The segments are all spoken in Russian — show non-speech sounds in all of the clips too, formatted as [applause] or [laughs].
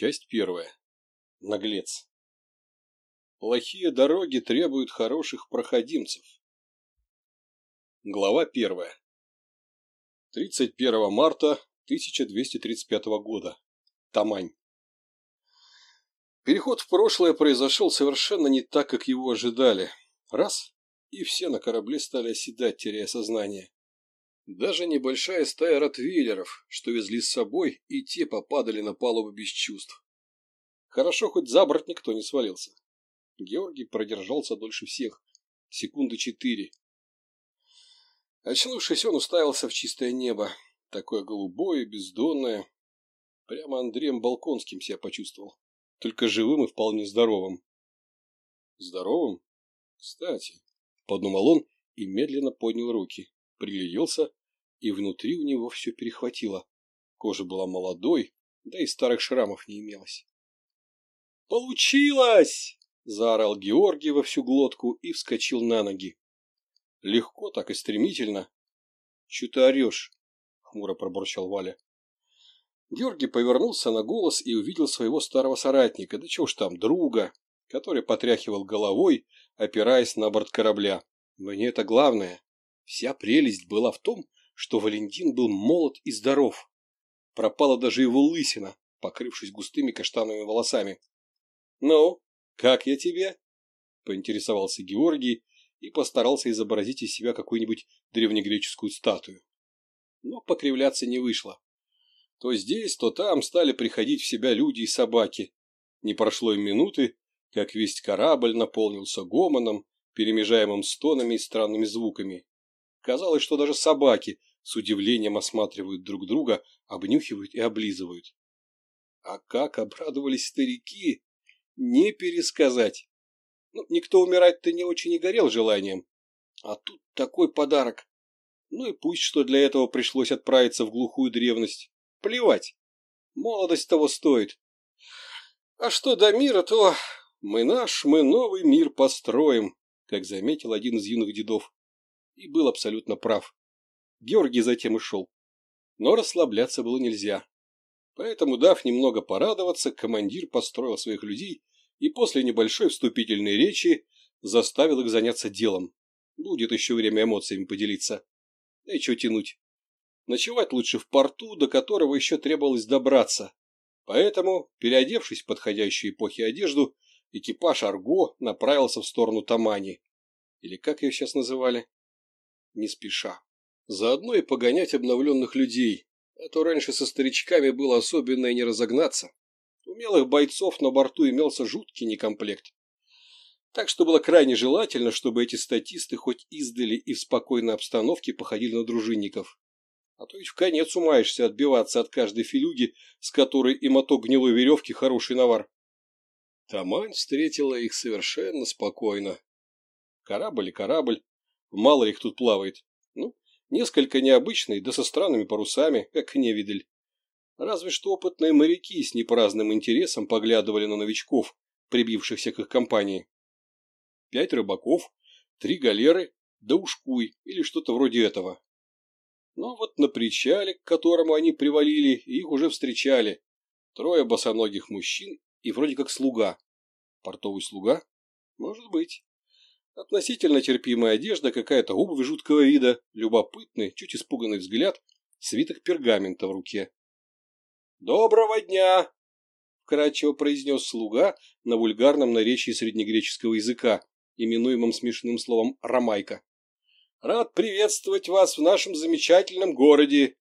Часть первая. Наглец. Плохие дороги требуют хороших проходимцев. Глава первая. 31 марта 1235 года. Тамань. Переход в прошлое произошел совершенно не так, как его ожидали. Раз – и все на корабле стали оседать, теряя сознание. Даже небольшая стая ротвейлеров, что везли с собой, и те попадали на палубу без чувств. Хорошо, хоть за борт никто не свалился. Георгий продержался дольше всех, секунды четыре. Очнувшись, он уставился в чистое небо, такое голубое, бездонное. Прямо Андреем Балконским себя почувствовал, только живым и вполне здоровым. Здоровым? Кстати, подумал он и медленно поднял руки, пригляделся, и внутри у него все перехватило. Кожа была молодой, да и старых шрамов не имелось. «Получилось!» – заорал Георгий во всю глотку и вскочил на ноги. Легко так и стремительно. «Чё ты орёшь?» – хмуро пробурчал Валя. Георгий повернулся на голос и увидел своего старого соратника, да чего ж там, друга, который потряхивал головой, опираясь на борт корабля. Но не это главное. Вся прелесть была в том, что Валентин был молод и здоров. Пропала даже его лысина, покрывшись густыми каштановыми волосами. «Ну, как я тебе?» – поинтересовался Георгий и постарался изобразить из себя какую-нибудь древнегреческую статую. Но покривляться не вышло. То здесь, то там стали приходить в себя люди и собаки. Не прошло и минуты, как весь корабль наполнился гомоном, перемежаемым стонами и странными звуками. Казалось, что даже собаки с удивлением осматривают друг друга, обнюхивают и облизывают. А как обрадовались старики! Не пересказать! Ну, никто умирать-то не очень и горел желанием. А тут такой подарок. Ну и пусть, что для этого пришлось отправиться в глухую древность. Плевать. Молодость того стоит. А что до мира, то мы наш, мы новый мир построим, как заметил один из юных дедов и был абсолютно прав. Георгий затем и шел. Но расслабляться было нельзя. Поэтому, дав немного порадоваться, командир построил своих людей и после небольшой вступительной речи заставил их заняться делом. Будет еще время эмоциями поделиться. Да и чего тянуть. Ночевать лучше в порту, до которого еще требовалось добраться. Поэтому, переодевшись в подходящую эпохе одежду, экипаж Арго направился в сторону Тамани. Или как ее сейчас называли? не спеша. Заодно и погонять обновленных людей, а то раньше со старичками было особенно и не разогнаться. Умелых бойцов на борту имелся жуткий некомплект. Так что было крайне желательно, чтобы эти статисты хоть издали и в спокойной обстановке походили на дружинников. А то ведь в конец умаешься отбиваться от каждой филюги, с которой и моток гнилой веревки хороший навар. Тамань встретила их совершенно спокойно. Корабль и корабль, Мало их тут плавает. Ну, несколько необычные, да со странными парусами, как невидель. Разве что опытные моряки с непраздным интересом поглядывали на новичков, прибившихся к их компании. Пять рыбаков, три галеры, да ушкуй или что-то вроде этого. Но вот на причале, к которому они привалили, их уже встречали. Трое босоногих мужчин и вроде как слуга. Портовый слуга? Может быть относительно терпимая одежда, какая-то обувь жуткого вида, любопытный, чуть испуганный взгляд, свиток пергамента в руке. «Доброго дня!» – вкратчиво произнес слуга на вульгарном наречии среднегреческого языка, именуемом смешным словом «ромайка». «Рад приветствовать вас в нашем замечательном городе!»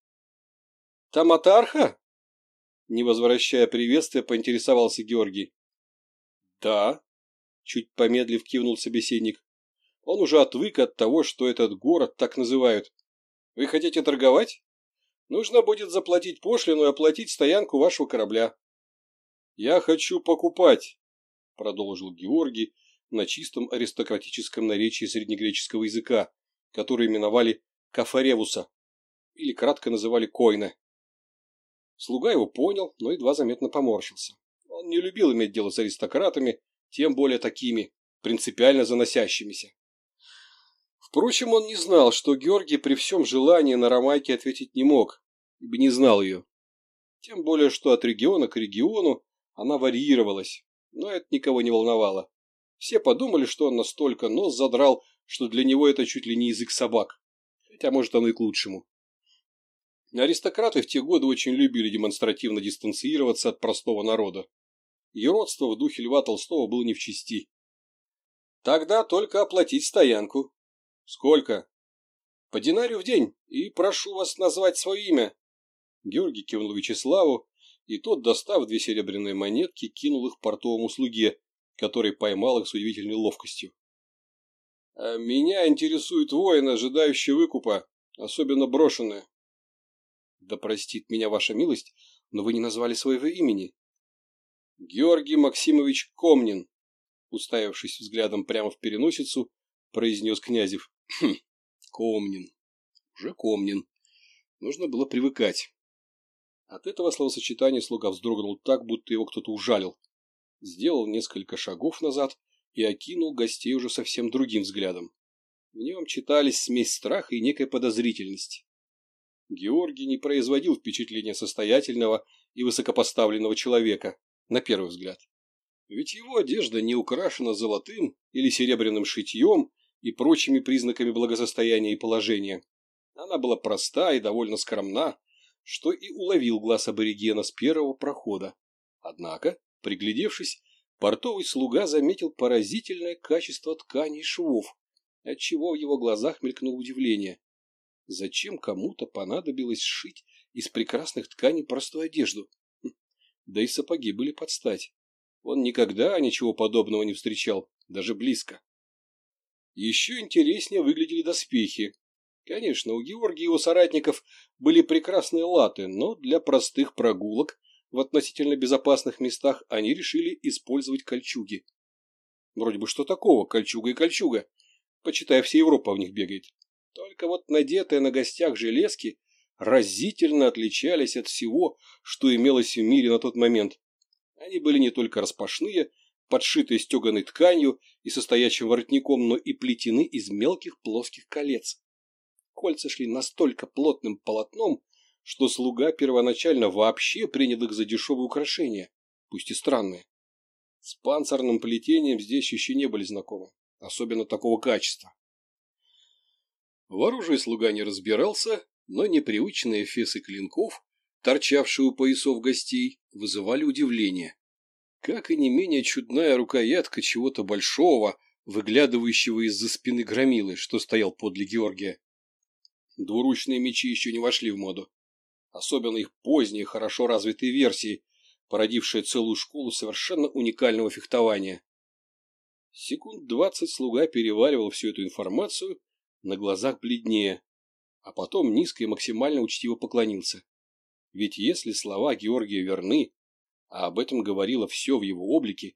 «Таматарха?» Не возвращая приветствия, поинтересовался Георгий. «Да», – чуть помедлив кивнул собеседник. Он уже отвык от того, что этот город так называют. Вы хотите торговать? Нужно будет заплатить пошлину и оплатить стоянку вашего корабля. Я хочу покупать, продолжил Георгий на чистом аристократическом наречии среднегреческого языка, который именовали кафаревуса или кратко называли койна. Слуга его понял, но едва заметно поморщился. Он не любил иметь дело с аристократами, тем более такими, принципиально заносящимися. Впрочем, он не знал, что Георгий при всем желании на Ромайке ответить не мог, ибо не знал ее. Тем более, что от региона к региону она варьировалась, но это никого не волновало. Все подумали, что он настолько нос задрал, что для него это чуть ли не язык собак. Хотя, может, оно и к лучшему. Аристократы в те годы очень любили демонстративно дистанцироваться от простого народа. Еродство в духе Льва Толстого было не в чести. Тогда только оплатить стоянку, Сколько? По динарию в день, и прошу вас назвать свое имя. Георгий кивнул Вячеславу, и тот, достав две серебряные монетки, кинул их портовому слуге, который поймал их с удивительной ловкостью. «А «Меня интересует воин, ожидающий выкупа, особенно брошенные». «Да простит меня ваша милость, но вы не назвали своего имени». «Георгий Максимович Комнин», уставившись взглядом прямо в переносицу, произнес Князев. Хм, Комнин. Уже Комнин. Нужно было привыкать. От этого словосочетания слуга вздрогнул так, будто его кто-то ужалил. Сделал несколько шагов назад и окинул гостей уже совсем другим взглядом. В нем читались смесь страха и некая подозрительность. Георгий не производил впечатления состоятельного и высокопоставленного человека, на первый взгляд. Ведь его одежда не украшена золотым или серебряным шитьем и прочими признаками благосостояния и положения. Она была проста и довольно скромна, что и уловил глаз аборигена с первого прохода. Однако, приглядевшись, портовый слуга заметил поразительное качество тканей и швов, отчего в его глазах мелькнуло удивление. Зачем кому-то понадобилось сшить из прекрасных тканей простую одежду? Хм, да и сапоги были под стать. Он никогда ничего подобного не встречал, даже близко. Еще интереснее выглядели доспехи. Конечно, у Георгия и его соратников были прекрасные латы, но для простых прогулок в относительно безопасных местах они решили использовать кольчуги. Вроде бы что такого, кольчуга и кольчуга. Почитай, вся Европа в них бегает. Только вот надетые на гостях железки разительно отличались от всего, что имелось в мире на тот момент. Они были не только распашные, Подшитые стеганой тканью и состоящим воротником, но и плетены из мелких плоских колец. Кольца шли настолько плотным полотном, что слуга первоначально вообще принял их за дешевые украшения, пусть и странные. С панцирным плетением здесь еще не были знакомы, особенно такого качества. В оружии слуга не разбирался, но непривычные фесы клинков, торчавшие у поясов гостей, вызывали удивление. Как и не менее чудная рукоятка чего-то большого, выглядывающего из-за спины громилы, что стоял подле Георгия. Двуручные мечи еще не вошли в моду. Особенно их поздние, хорошо развитые версии, породившие целую школу совершенно уникального фехтования. Секунд двадцать слуга переваривал всю эту информацию, на глазах бледнее, а потом низко и максимально учтиво поклонился. Ведь если слова Георгия верны, а об этом говорило все в его облике,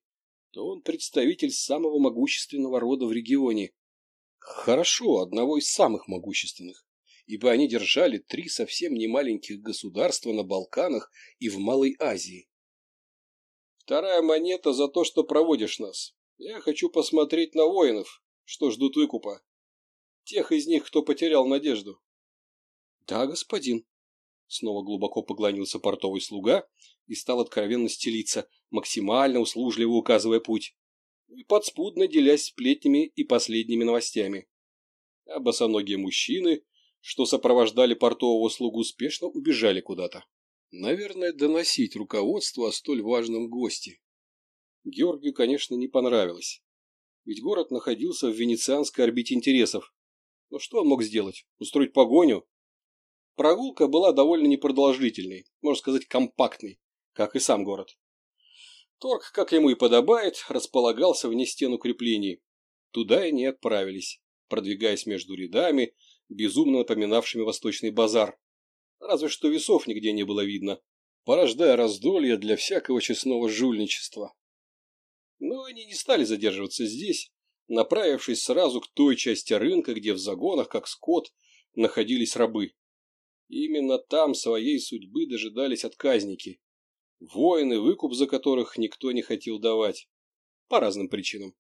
то он представитель самого могущественного рода в регионе. Хорошо, одного из самых могущественных, ибо они держали три совсем немаленьких государства на Балканах и в Малой Азии. Вторая монета за то, что проводишь нас. Я хочу посмотреть на воинов, что ждут выкупа. Тех из них, кто потерял надежду. Да, господин, Снова глубоко поклонился портовый слуга и стал откровенно стелиться, максимально услужливо указывая путь, ну и подспудно делясь сплетнями и последними новостями. А босоногие мужчины, что сопровождали портового слугу, спешно убежали куда-то. Наверное, доносить руководство о столь важном госте. Георгию, конечно, не понравилось. Ведь город находился в венецианской орбите интересов. Но что он мог сделать? Устроить погоню? Прогулка была довольно непродолжительной, можно сказать, компактной, как и сам город. Торг, как ему и подобает, располагался вне стен укреплений. Туда и не отправились, продвигаясь между рядами, безумно напоминавшими восточный базар. Разве что весов нигде не было видно, порождая раздолье для всякого честного жульничества. Но они не стали задерживаться здесь, направившись сразу к той части рынка, где в загонах, как скот, находились рабы. Именно там своей судьбы дожидались отказники. Воины, выкуп за которых никто не хотел давать. По разным причинам.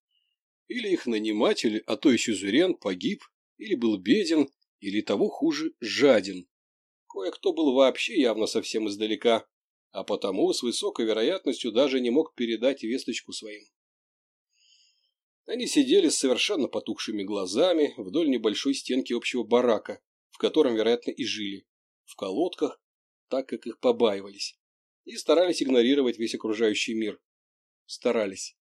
Или их наниматель, а то и сюзерен, погиб, или был беден, или того хуже, жаден. Кое-кто был вообще явно совсем издалека, а потому с высокой вероятностью даже не мог передать весточку своим. Они сидели с совершенно потухшими глазами вдоль небольшой стенки общего барака, в котором, вероятно, и жили в колодках, так как их побаивались, и старались игнорировать весь окружающий мир. Старались.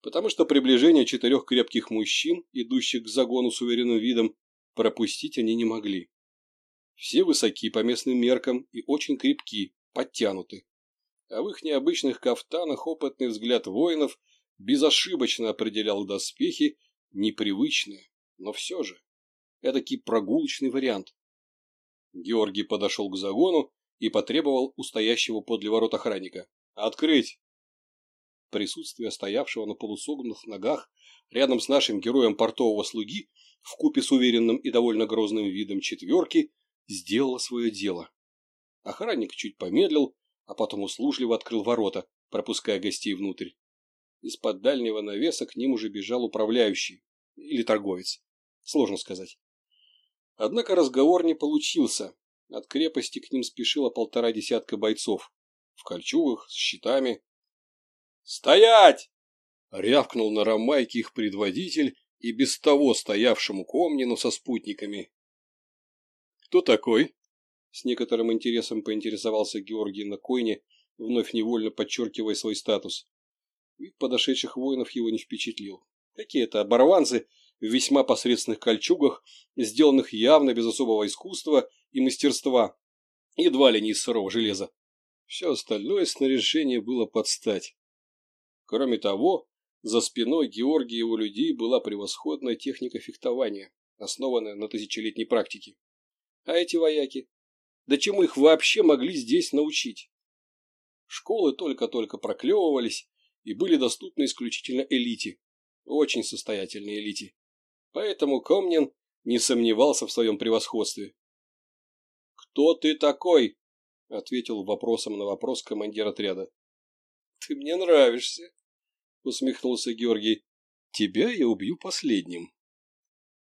Потому что приближение четырех крепких мужчин, идущих к загону с уверенным видом, пропустить они не могли. Все высоки по местным меркам и очень крепки, подтянуты. А в их необычных кафтанах опытный взгляд воинов безошибочно определял доспехи, непривычные, но все же. Эдакий прогулочный вариант, Георгий подошел к загону и потребовал у стоящего подле ворот охранника. «Открыть!» Присутствие стоявшего на полусогнутых ногах рядом с нашим героем портового слуги в купе с уверенным и довольно грозным видом четверки сделало свое дело. Охранник чуть помедлил, а потом услужливо открыл ворота, пропуская гостей внутрь. Из-под дальнего навеса к ним уже бежал управляющий или торговец. Сложно сказать. Однако разговор не получился. От крепости к ним спешило полтора десятка бойцов. В кольчугах, с щитами. «Стоять!» — рявкнул на ромайке их предводитель и без того стоявшему Комнину со спутниками. «Кто такой?» — с некоторым интересом поинтересовался Георгий на койне, вновь невольно подчеркивая свой статус. Вид подошедших воинов его не впечатлил. Какие-то оборванцы — в весьма посредственных кольчугах, сделанных явно без особого искусства и мастерства, едва ли не из сырого железа. Все остальное снаряжение было под стать. Кроме того, за спиной Георгия и его людей была превосходная техника фехтования, основанная на тысячелетней практике. А эти вояки? Да чему их вообще могли здесь научить? Школы только-только проклевывались и были доступны исключительно элите, очень состоятельной элите поэтому Комнин не сомневался в своем превосходстве. «Кто ты такой?» — ответил вопросом на вопрос командир отряда. «Ты мне нравишься», — усмехнулся Георгий. «Тебя я убью последним».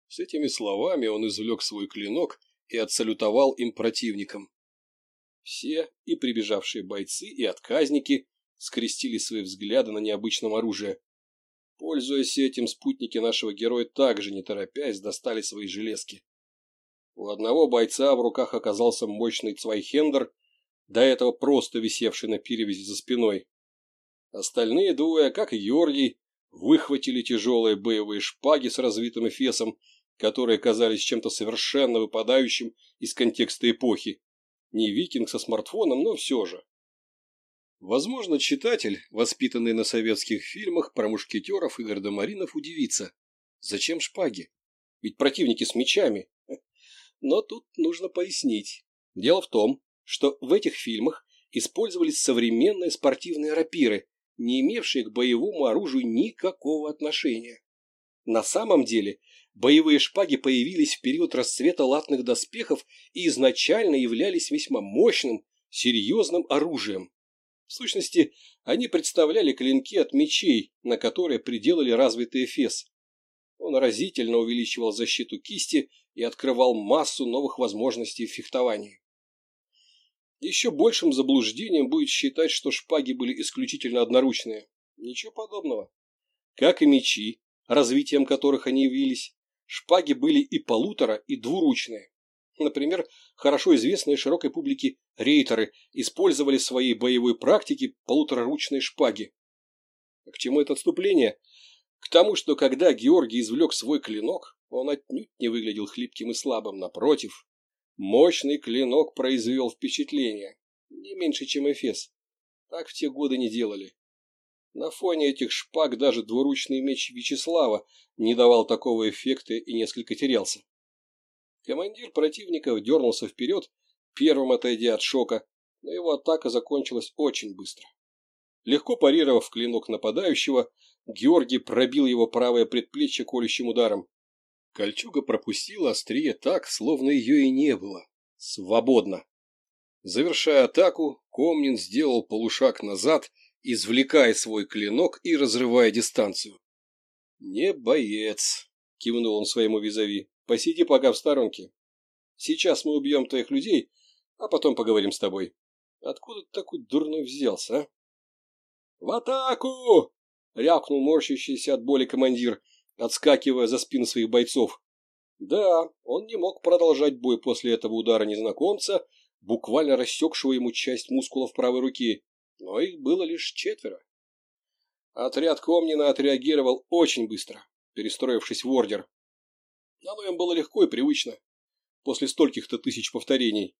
С этими словами он извлек свой клинок и отсалютовал им противникам. Все, и прибежавшие бойцы, и отказники, скрестили свои взгляды на необычном оружии. Пользуясь этим, спутники нашего героя также, не торопясь, достали свои железки. У одного бойца в руках оказался мощный цвайхендер, до этого просто висевший на перевязи за спиной. Остальные двое, как и Георгий, выхватили тяжелые боевые шпаги с развитым эфесом, которые казались чем-то совершенно выпадающим из контекста эпохи. Не викинг со смартфоном, но все же. Возможно, читатель, воспитанный на советских фильмах про мушкетеров и гардемаринов, удивится. Зачем шпаги? Ведь противники с мечами. [laughs] Но тут нужно пояснить. Дело в том, что в этих фильмах использовались современные спортивные рапиры, не имевшие к боевому оружию никакого отношения. На самом деле, боевые шпаги появились в период расцвета латных доспехов и изначально являлись весьма мощным, серьезным оружием. В сущности, они представляли клинки от мечей, на которые приделали развитый эфес. Он разительно увеличивал защиту кисти и открывал массу новых возможностей в фехтовании. Еще большим заблуждением будет считать, что шпаги были исключительно одноручные. Ничего подобного. Как и мечи, развитием которых они явились, шпаги были и полутора, и двуручные. Например, хорошо известные широкой публике рейтеры использовали в своей боевой практике полутораручные шпаги. К чему это отступление? К тому, что когда Георгий извлек свой клинок, он отнюдь не выглядел хлипким и слабым, напротив. Мощный клинок произвел впечатление, не меньше, чем Эфес. Так в те годы не делали. На фоне этих шпаг даже двуручный меч Вячеслава не давал такого эффекта и несколько терялся. Командир противника дернулся вперед, первым отойдя от шока, но его атака закончилась очень быстро. Легко парировав клинок нападающего, Георгий пробил его правое предплечье колющим ударом. Кольчуга пропустила острие так, словно ее и не было. Свободно. Завершая атаку, Комнин сделал полушаг назад, извлекая свой клинок и разрывая дистанцию. «Не боец», — кивнул он своему визави. Посиди пока в сторонке. Сейчас мы убьем твоих людей, а потом поговорим с тобой. Откуда ты такой дурной взялся, а? «В атаку!» — рявкнул морщащийся от боли командир, отскакивая за спину своих бойцов. Да, он не мог продолжать бой после этого удара незнакомца, буквально рассекшего ему часть мускулов правой руки, но их было лишь четверо. Отряд Комнина отреагировал очень быстро, перестроившись в ордер. Оно им было легко и привычно, после стольких-то тысяч повторений.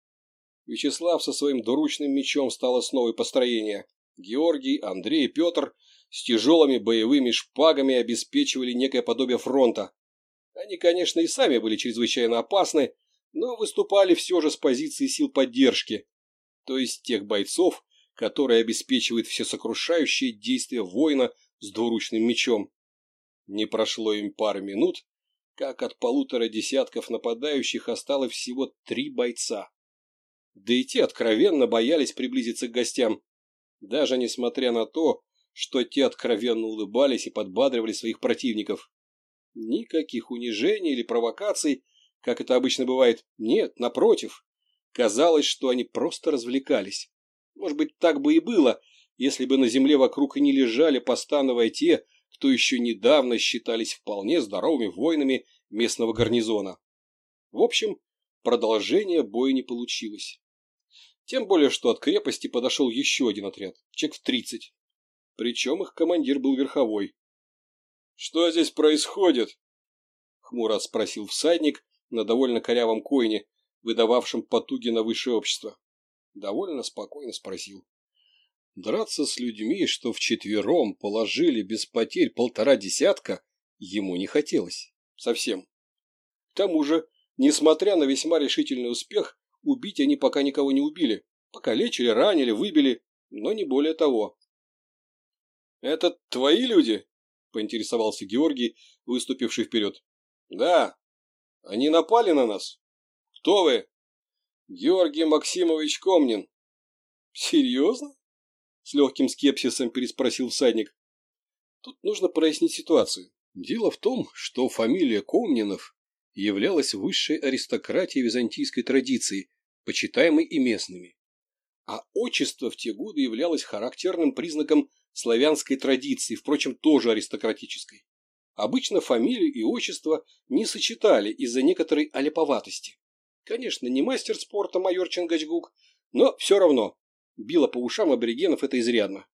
Вячеслав со своим двуручным мечом стал основой построения. Георгий, Андрей и Петр с тяжелыми боевыми шпагами обеспечивали некое подобие фронта. Они, конечно, и сами были чрезвычайно опасны, но выступали все же с позиции сил поддержки, то есть тех бойцов, которые обеспечивают всесокрушающее действие воина с двуручным мечом. Не прошло им пары минут, как от полутора десятков нападающих осталось всего три бойца. Да и те откровенно боялись приблизиться к гостям, даже несмотря на то, что те откровенно улыбались и подбадривали своих противников. Никаких унижений или провокаций, как это обычно бывает, нет, напротив. Казалось, что они просто развлекались. Может быть, так бы и было, если бы на земле вокруг и не лежали, постановая те, кто еще недавно считались вполне здоровыми воинами местного гарнизона. В общем, продолжение боя не получилось. Тем более, что от крепости подошел еще один отряд, чек в 30. Причем их командир был верховой. «Что здесь происходит?» — хмуро спросил всадник на довольно корявом коине, выдававшем потуги на высшее общество. Довольно спокойно спросил. Драться с людьми, что вчетвером положили без потерь полтора десятка, ему не хотелось. Совсем. К тому же, несмотря на весьма решительный успех, убить они пока никого не убили. пока лечили, ранили, выбили, но не более того. «Это твои люди?» – поинтересовался Георгий, выступивший вперед. «Да. Они напали на нас. Кто вы?» «Георгий Максимович Комнин». «Серьезно?» — с легким скепсисом переспросил всадник. Тут нужно прояснить ситуацию. Дело в том, что фамилия Комнинов являлась высшей аристократией византийской традиции, почитаемой и местными. А отчество в те годы являлось характерным признаком славянской традиции, впрочем, тоже аристократической. Обычно фамилию и отчество не сочетали из-за некоторой аляповатости. Конечно, не мастер спорта майор Чингачгук, но все равно Било по ушам аборигенов это изрядно.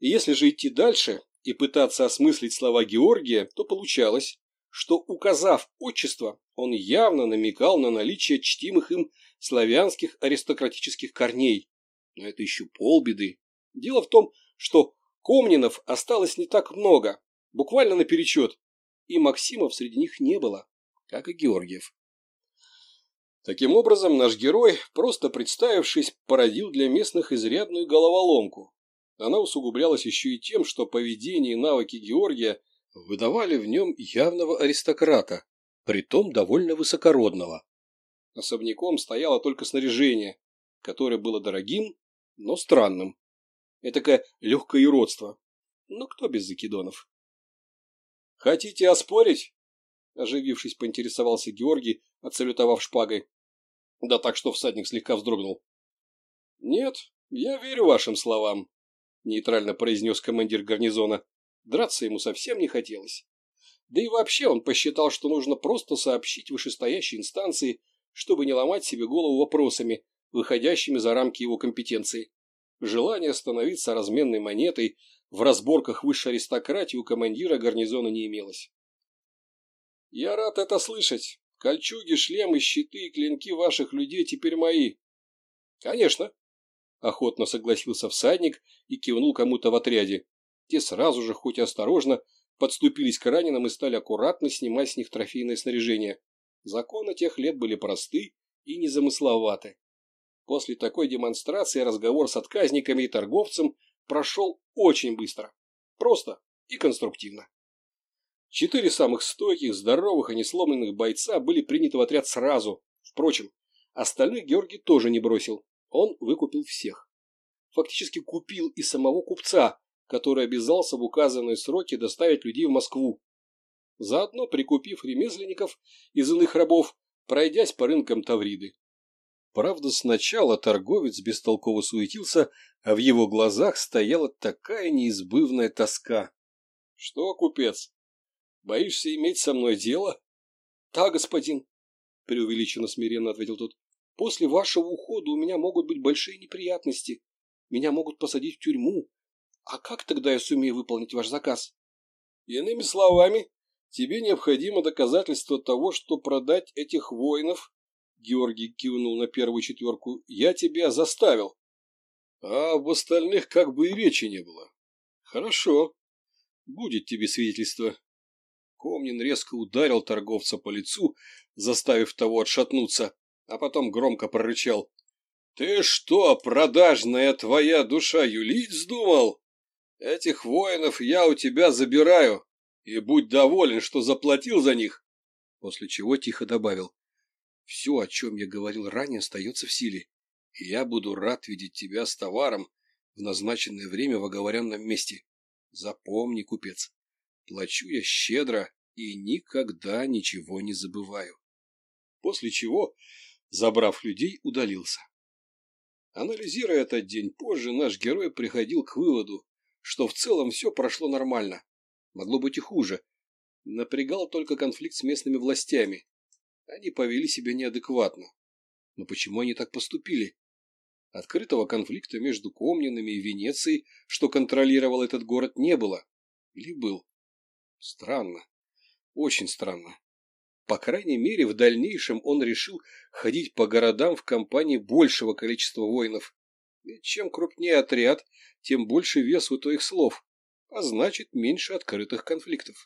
И если же идти дальше и пытаться осмыслить слова Георгия, то получалось, что, указав отчество, он явно намекал на наличие чтимых им славянских аристократических корней. Но это еще полбеды. Дело в том, что Комнинов осталось не так много, буквально наперечет, и Максимов среди них не было, как и Георгиев. Таким образом, наш герой, просто представившись, породил для местных изрядную головоломку. Она усугублялась еще и тем, что поведение и навыки Георгия выдавали в нем явного аристократа, притом довольно высокородного. Особняком стояло только снаряжение, которое было дорогим, но странным. Этакое легкое юродство. Но ну, кто без закидонов? «Хотите оспорить?» Оживившись, поинтересовался Георгий, отсалютовав шпагой. Да так что всадник слегка вздрогнул. «Нет, я верю вашим словам», — нейтрально произнес командир гарнизона. Драться ему совсем не хотелось. Да и вообще он посчитал, что нужно просто сообщить вышестоящей инстанции, чтобы не ломать себе голову вопросами, выходящими за рамки его компетенции. Желание становиться разменной монетой в разборках высшей аристократии у командира гарнизона не имелось. «Я рад это слышать», Кольчуги, шлемы, щиты и клинки ваших людей теперь мои. — Конечно. — охотно согласился всадник и кивнул кому-то в отряде. Те сразу же, хоть и осторожно, подступились к раненым и стали аккуратно снимать с них трофейное снаряжение. Законы тех лет были просты и незамысловаты. После такой демонстрации разговор с отказниками и торговцем прошел очень быстро, просто и конструктивно. Четыре самых стойких, здоровых и несломленных бойца были приняты в отряд сразу. Впрочем, остальных Георгий тоже не бросил. Он выкупил всех. Фактически купил и самого купца, который обязался в указанные сроки доставить людей в Москву. Заодно прикупив ремесленников из иных рабов, пройдясь по рынкам Тавриды. Правда, сначала торговец бестолково суетился, а в его глазах стояла такая неизбывная тоска. — Что, купец, Боишься иметь со мной дело? — Да, господин, — преувеличенно смиренно ответил тот. — После вашего ухода у меня могут быть большие неприятности. Меня могут посадить в тюрьму. А как тогда я сумею выполнить ваш заказ? — Иными словами, тебе необходимо доказательство того, что продать этих воинов, — Георгий кивнул на первую четверку, — я тебя заставил. А об остальных как бы и речи не было. — Хорошо. Будет тебе свидетельство. Комнин резко ударил торговца по лицу, заставив того отшатнуться, а потом громко прорычал. «Ты что, продажная твоя душа, юлить вздумал? Этих воинов я у тебя забираю, и будь доволен, что заплатил за них!» После чего тихо добавил. «Все, о чем я говорил ранее, остается в силе, и я буду рад видеть тебя с товаром в назначенное время в оговоренном месте. Запомни, купец, плачу я щедро и никогда ничего не забываю. После чего, забрав людей, удалился. Анализируя этот день позже, наш герой приходил к выводу, что в целом все прошло нормально. Могло быть и хуже. Напрягал только конфликт с местными властями. Они повели себя неадекватно. Но почему они так поступили? Открытого конфликта между Комнинами и Венецией, что контролировал этот город, не было. Или был? Странно. Очень странно. По крайней мере, в дальнейшем он решил ходить по городам в компании большего количества воинов. И чем крупнее отряд, тем больше вес у твоих слов, а значит меньше открытых конфликтов.